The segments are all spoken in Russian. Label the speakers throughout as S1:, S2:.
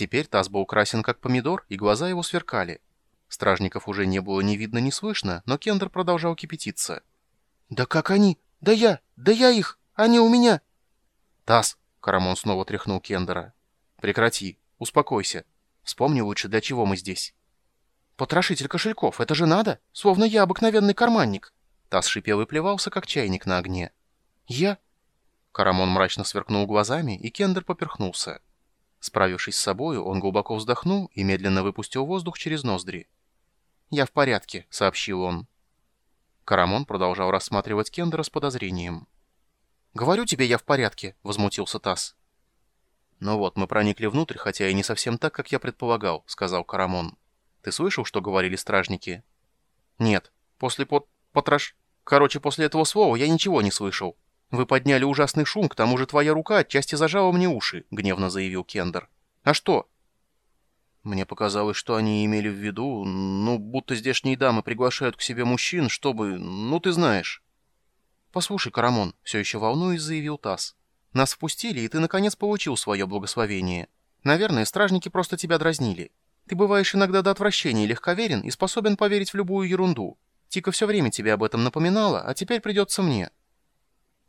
S1: Теперь таз был украсен как помидор, и глаза его сверкали. Стражников уже не было ни видно, ни слышно, но Кендер продолжал кипятиться.
S2: «Да как они? Да я! Да я их! Они у меня!»
S1: «Таз!» — Карамон снова тряхнул Кендера. «Прекрати! Успокойся! Вспомни лучше, для чего мы здесь!»
S2: «Потрошитель кошельков, это же надо! Словно я обыкновенный карманник!»
S1: Таз шипел и плевался, как чайник на огне.
S2: «Я?»
S1: Карамон мрачно сверкнул глазами, и Кендер поперхнулся. Справившись с собою, он глубоко вздохнул и медленно выпустил воздух через ноздри. «Я в порядке», — сообщил он. Карамон продолжал рассматривать Кендера с подозрением.
S2: «Говорю тебе, я в порядке», — возмутился Тасс.
S1: «Ну вот, мы проникли внутрь, хотя и не совсем так, как я предполагал», — сказал Карамон. «Ты слышал, что говорили стражники?»
S2: «Нет. После под... потрош... Короче, после этого слова я ничего не слышал. Вы подняли ужасный шум, к тому же твоя рука отчасти зажала мне уши», — гневно заявил Кендер. «А что?»
S1: Мне показалось, что они имели в виду, ну, будто здешние дамы приглашают к себе мужчин, чтобы... Ну, ты знаешь.
S2: «Послушай, Карамон», — все еще волнуясь, заявил Тасс. «Нас впустили, и ты, наконец, получил свое благословение. Наверное, стражники просто тебя дразнили. Ты бываешь иногда до отвращения легковерен и способен поверить в любую ерунду. Тика все время тебе об этом напоминала, а теперь придется мне».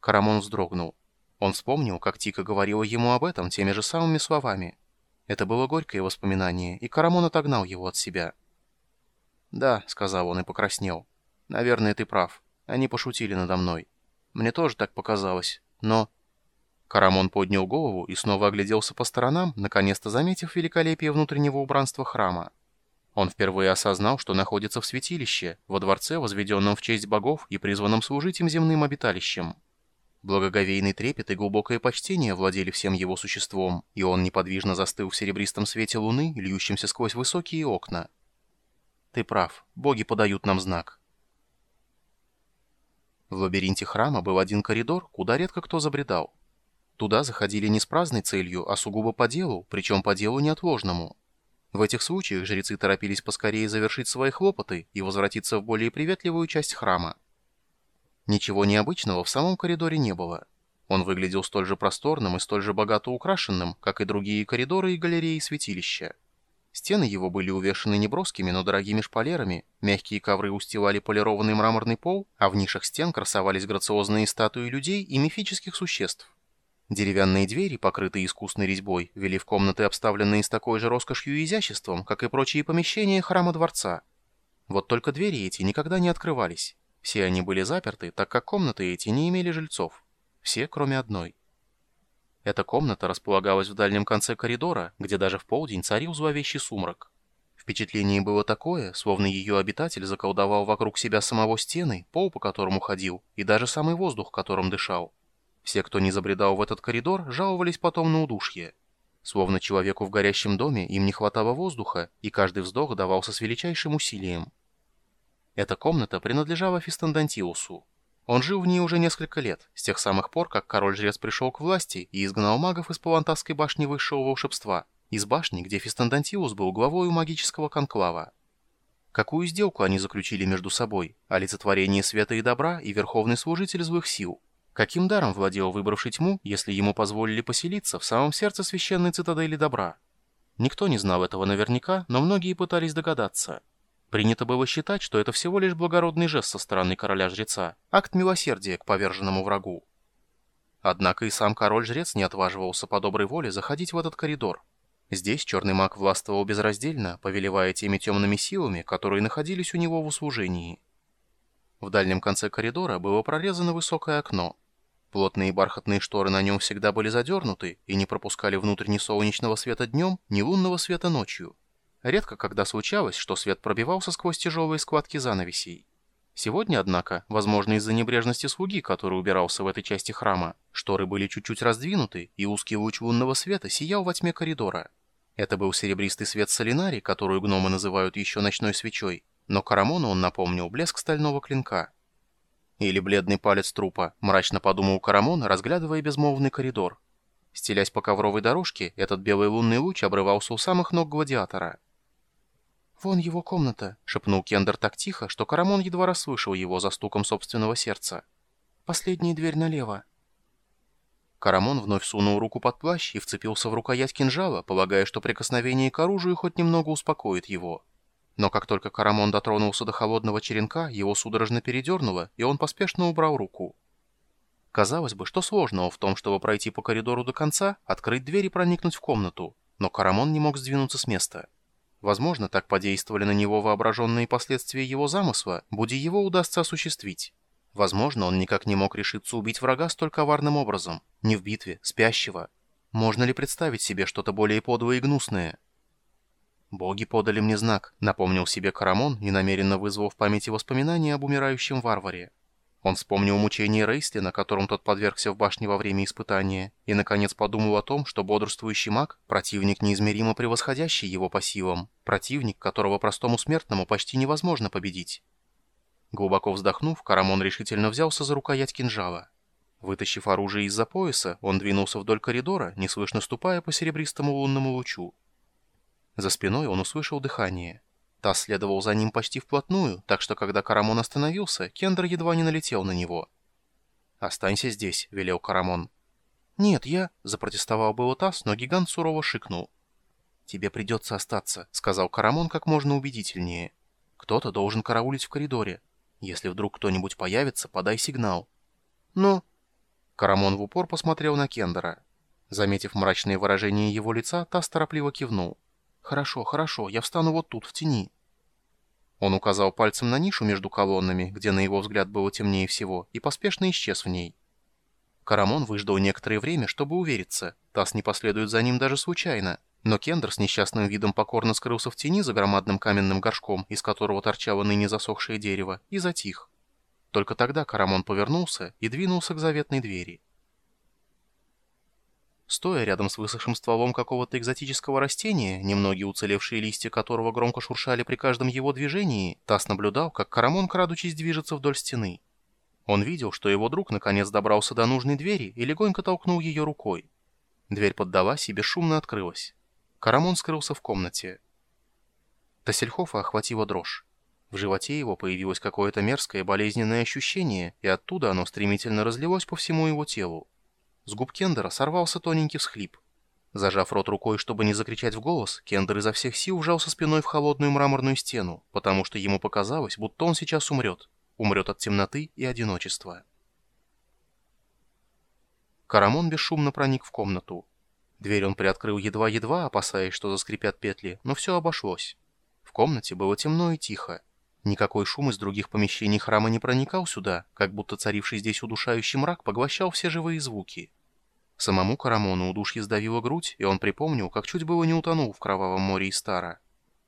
S1: Карамон вздрогнул. Он вспомнил, как Тика говорила ему об этом теми же самыми словами. Это было горькое воспоминание, и Карамон отогнал его от себя. «Да», — сказал он и покраснел. «Наверное, ты прав. Они пошутили надо мной. Мне тоже так показалось, но...» Карамон поднял голову и снова огляделся по сторонам, наконец-то заметив великолепие внутреннего убранства храма. Он впервые осознал, что находится в святилище, во дворце, возведенном в честь богов и призванном служить им земным обиталищем. Благоговейный трепет и глубокое почтение владели всем его существом, и он неподвижно застыл в серебристом свете луны, льющемся сквозь высокие окна. «Ты прав, боги подают нам знак». В лабиринте храма был один коридор, куда редко кто забредал. Туда заходили не с праздной целью, а сугубо по делу, причем по делу неотложному. В этих случаях жрецы торопились поскорее завершить свои хлопоты и возвратиться в более приветливую часть храма. Ничего необычного в самом коридоре не было. Он выглядел столь же просторным и столь же богато украшенным, как и другие коридоры и галереи святилища. Стены его были увешаны неброскими, но дорогими шпалерами, мягкие ковры устилали полированный мраморный пол, а в нишах стен красовались грациозные статуи людей и мифических существ. Деревянные двери, покрытые искусной резьбой, вели в комнаты, обставленные с такой же роскошью и изяществом, как и прочие помещения храма-дворца. Вот только двери эти никогда не открывались. Все они были заперты, так как комнаты эти не имели жильцов. Все, кроме одной. Эта комната располагалась в дальнем конце коридора, где даже в полдень царил зловещий сумрак. Впечатление было такое, словно ее обитатель заколдовал вокруг себя самого стены, пол, по которому ходил, и даже самый воздух, которым дышал. Все, кто не забредал в этот коридор, жаловались потом на удушье. Словно человеку в горящем доме им не хватало воздуха, и каждый вздох давался с величайшим усилием. Эта комната принадлежала Фистандантиусу. Он жил в ней уже несколько лет, с тех самых пор, как король-жрец пришел к власти и изгнал магов из Палантасской башни высшего волшебства, из башни, где Фистандантиус был главой магического конклава. Какую сделку они заключили между собой? Олицетворение света и добра и верховный служитель злых сил. Каким даром владел выбравший тьму, если ему позволили поселиться в самом сердце священной цитадели добра? Никто не знал этого наверняка, но многие пытались догадаться. Принято было считать, что это всего лишь благородный жест со стороны короля-жреца, акт милосердия к поверженному врагу. Однако и сам король-жрец не отваживался по доброй воле заходить в этот коридор. Здесь черный маг властвовал безраздельно, повелевая теми темными силами, которые находились у него в услужении. В дальнем конце коридора было прорезано высокое окно. Плотные бархатные шторы на нем всегда были задернуты и не пропускали внутрь ни солнечного света днем, ни лунного света ночью. Редко когда случалось, что свет пробивался сквозь тяжелые складки занавесей. Сегодня, однако, возможно из-за небрежности слуги, который убирался в этой части храма, шторы были чуть-чуть раздвинуты, и узкий луч лунного света сиял во тьме коридора. Это был серебристый свет солинари, которую гномы называют еще ночной свечой, но Карамону он напомнил блеск стального клинка. Или бледный палец трупа, мрачно подумал Карамон, разглядывая безмолвный коридор. Стелясь по ковровой дорожке, этот белый лунный луч обрывался у самых ног гладиатора.
S2: «Вон его комната», — шепнул Кендер так тихо, что Карамон едва расслышал его за стуком собственного сердца. «Последняя дверь налево».
S1: Карамон вновь сунул руку под плащ и вцепился в рукоять кинжала, полагая, что прикосновение к оружию хоть немного успокоит его. Но как только Карамон дотронулся до холодного черенка, его судорожно передернуло, и он поспешно убрал руку. Казалось бы, что сложного в том, чтобы пройти по коридору до конца, открыть дверь и проникнуть в комнату, но Карамон не мог сдвинуться с места. Возможно, так подействовали на него воображенные последствия его замысла, буди его удастся осуществить. Возможно, он никак не мог решиться убить врага столь коварным образом. Не в битве, спящего. Можно ли представить себе что-то более подлое и гнусное? «Боги подали мне знак», — напомнил себе Карамон, ненамеренно вызвав в памяти воспоминания об умирающем варваре. Он вспомнил мучение Рейслина, которым тот подвергся в башне во время испытания, и, наконец, подумал о том, что бодрствующий маг — противник, неизмеримо превосходящий его по силам, противник, которого простому смертному почти невозможно победить. Глубоко вздохнув, Карамон решительно взялся за рукоять кинжала. Вытащив оружие из-за пояса, он двинулся вдоль коридора, неслышно ступая по серебристому лунному лучу. За спиной он услышал дыхание. Тасс следовал за ним почти вплотную, так что когда Карамон остановился, Кендер едва не налетел на него. «Останься здесь», — велел Карамон. «Нет, я...» — запротестовал было Тасс, но гигант сурово шикнул. «Тебе придется остаться», — сказал Карамон как можно убедительнее. «Кто-то должен караулить в коридоре. Если вдруг кто-нибудь появится, подай сигнал». «Ну?» Карамон в упор посмотрел на Кендера. Заметив мрачное выражение его лица, Тасс торопливо кивнул. «Хорошо, хорошо, я встану вот тут, в тени». Он указал пальцем на нишу между колоннами, где на его взгляд было темнее всего, и поспешно исчез в ней. Карамон выждал некоторое время, чтобы увериться. Тасс не последует за ним даже случайно. Но Кендер с несчастным видом покорно скрылся в тени за громадным каменным горшком, из которого торчало ныне засохшее дерево, и затих. Только тогда Карамон повернулся и двинулся к заветной двери. Стоя рядом с высохшим стволом какого-то экзотического растения, немногие уцелевшие листья которого громко шуршали при каждом его движении, Тасс наблюдал, как Карамон, крадучись, движется вдоль стены. Он видел, что его друг наконец добрался до нужной двери и легонько толкнул ее рукой. Дверь поддалась и бесшумно открылась. Карамон скрылся в комнате. Тассельхофа охватила дрожь. В животе его появилось какое-то мерзкое болезненное ощущение, и оттуда оно стремительно разлилось по всему его телу. С губ Кендера сорвался тоненький всхлип. Зажав рот рукой, чтобы не закричать в голос, Кендер изо всех сил вжался спиной в холодную мраморную стену, потому что ему показалось, будто он сейчас умрет. Умрет от темноты и одиночества. Карамон бесшумно проник в комнату. Дверь он приоткрыл едва-едва, опасаясь, что заскрипят петли, но все обошлось. В комнате было темно и тихо. Никакой шум из других помещений храма не проникал сюда, как будто царивший здесь удушающий мрак поглощал все живые звуки. Самому Карамону удушье сдавило грудь, и он припомнил, как чуть было не утонул в кровавом море Истара.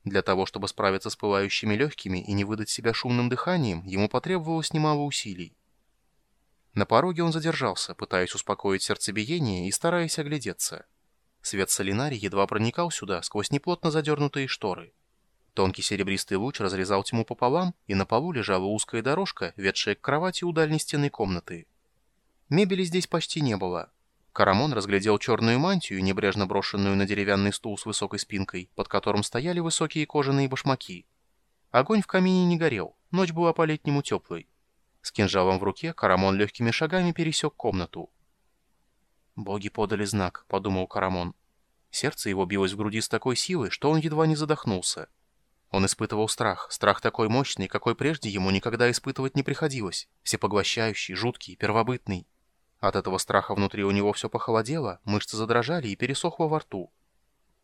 S1: Для того, чтобы справиться с пылающими легкими и не выдать себя шумным дыханием, ему потребовалось немало усилий. На пороге он задержался, пытаясь успокоить сердцебиение и стараясь оглядеться. Свет солинари едва проникал сюда сквозь неплотно задернутые шторы. Тонкий серебристый луч разрезал тьму пополам, и на полу лежала узкая дорожка, ведшая к кровати у дальней стены комнаты. Мебели здесь почти не было. Карамон разглядел черную мантию, небрежно брошенную на деревянный стул с высокой спинкой, под которым стояли высокие кожаные башмаки. Огонь в камине не горел, ночь была по-летнему теплой. С кинжалом в руке Карамон легкими шагами пересек комнату. «Боги подали знак», — подумал Карамон. Сердце его билось в груди с такой силой, что он едва не задохнулся. Он испытывал страх, страх такой мощный, какой прежде ему никогда испытывать не приходилось, всепоглощающий, жуткий, первобытный. От этого страха внутри у него все похолодело, мышцы задрожали и пересохло во рту.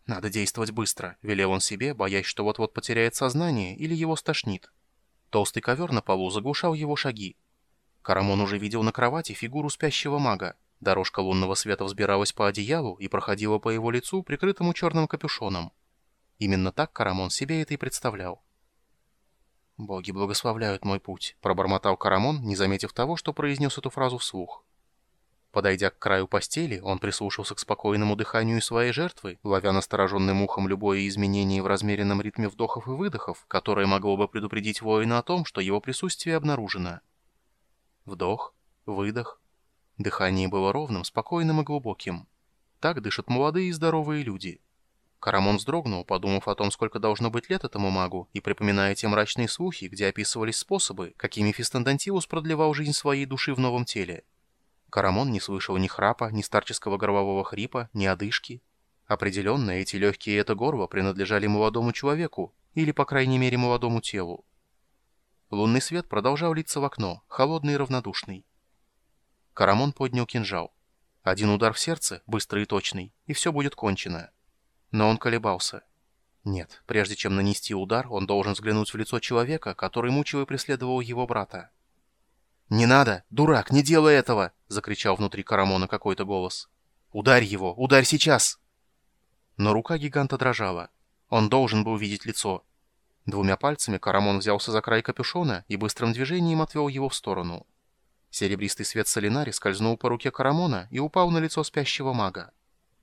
S1: «Надо действовать быстро», — велел он себе, боясь, что вот-вот потеряет сознание или его стошнит. Толстый ковер на полу заглушал его шаги. Карамон уже видел на кровати фигуру спящего мага. Дорожка лунного света взбиралась по одеялу и проходила по его лицу, прикрытому черным капюшоном. Именно так Карамон себе это и представлял. «Боги благословляют мой путь», — пробормотал Карамон, не заметив того, что произнес эту фразу вслух. Подойдя к краю постели, он прислушался к спокойному дыханию своей жертвы, ловя настороженным ухом любое изменение в размеренном ритме вдохов и выдохов, которое могло бы предупредить воина о том, что его присутствие обнаружено. Вдох, выдох. Дыхание было ровным, спокойным и глубоким. Так дышат молодые и здоровые люди. Карамон вздрогнул, подумав о том, сколько должно быть лет этому магу, и припоминая те мрачные слухи, где описывались способы, какими Фистандантиус продлевал жизнь своей души в новом теле. Карамон не слышал ни храпа, ни старческого горлового хрипа, ни одышки. Определенно, эти легкие и это горло принадлежали молодому человеку, или, по крайней мере, молодому телу. Лунный свет продолжал литься в окно, холодный и равнодушный. Карамон поднял кинжал. Один удар в сердце, быстрый и точный, и все будет кончено. Но он колебался. Нет, прежде чем нанести удар, он должен взглянуть в лицо человека, который мучил и преследовал его брата. «Не надо! Дурак, не делай этого!» — закричал внутри Карамона какой-то голос. «Ударь его! Ударь сейчас!» Но рука гиганта дрожала. Он должен был видеть лицо. Двумя пальцами Карамон взялся за край капюшона и быстрым движением отвел его в сторону. Серебристый свет солинари скользнул по руке Карамона и упал на лицо спящего мага.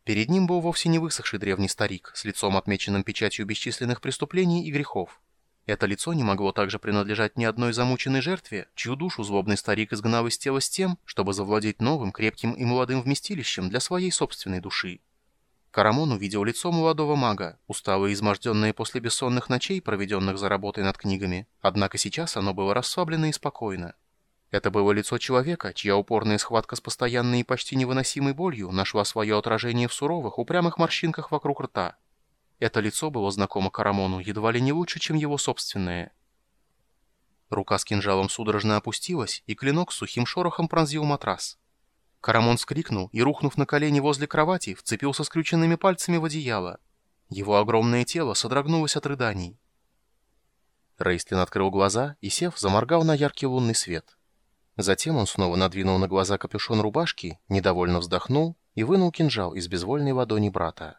S1: Перед ним был вовсе не высохший древний старик с лицом, отмеченным печатью бесчисленных преступлений и грехов. Это лицо не могло также принадлежать ни одной замученной жертве, чью душу злобный старик изгнал из тела с тем, чтобы завладеть новым, крепким и молодым вместилищем для своей собственной души. Карамон увидел лицо молодого мага, усталое и изможденное после бессонных ночей, проведенных за работой над книгами, однако сейчас оно было расслаблено и спокойно. Это было лицо человека, чья упорная схватка с постоянной и почти невыносимой болью нашла свое отражение в суровых, упрямых морщинках вокруг рта. Это лицо было знакомо Карамону едва ли не лучше, чем его собственное. Рука с кинжалом судорожно опустилась, и клинок с сухим шорохом пронзил матрас. Карамон скрикнул и, рухнув на колени возле кровати, вцепился скрюченными пальцами в одеяло. Его огромное тело содрогнулось от рыданий. Рейстлин открыл глаза и, сев, заморгал на яркий лунный свет. Затем он снова надвинул на глаза капюшон рубашки, недовольно вздохнул и вынул кинжал из безвольной ладони брата.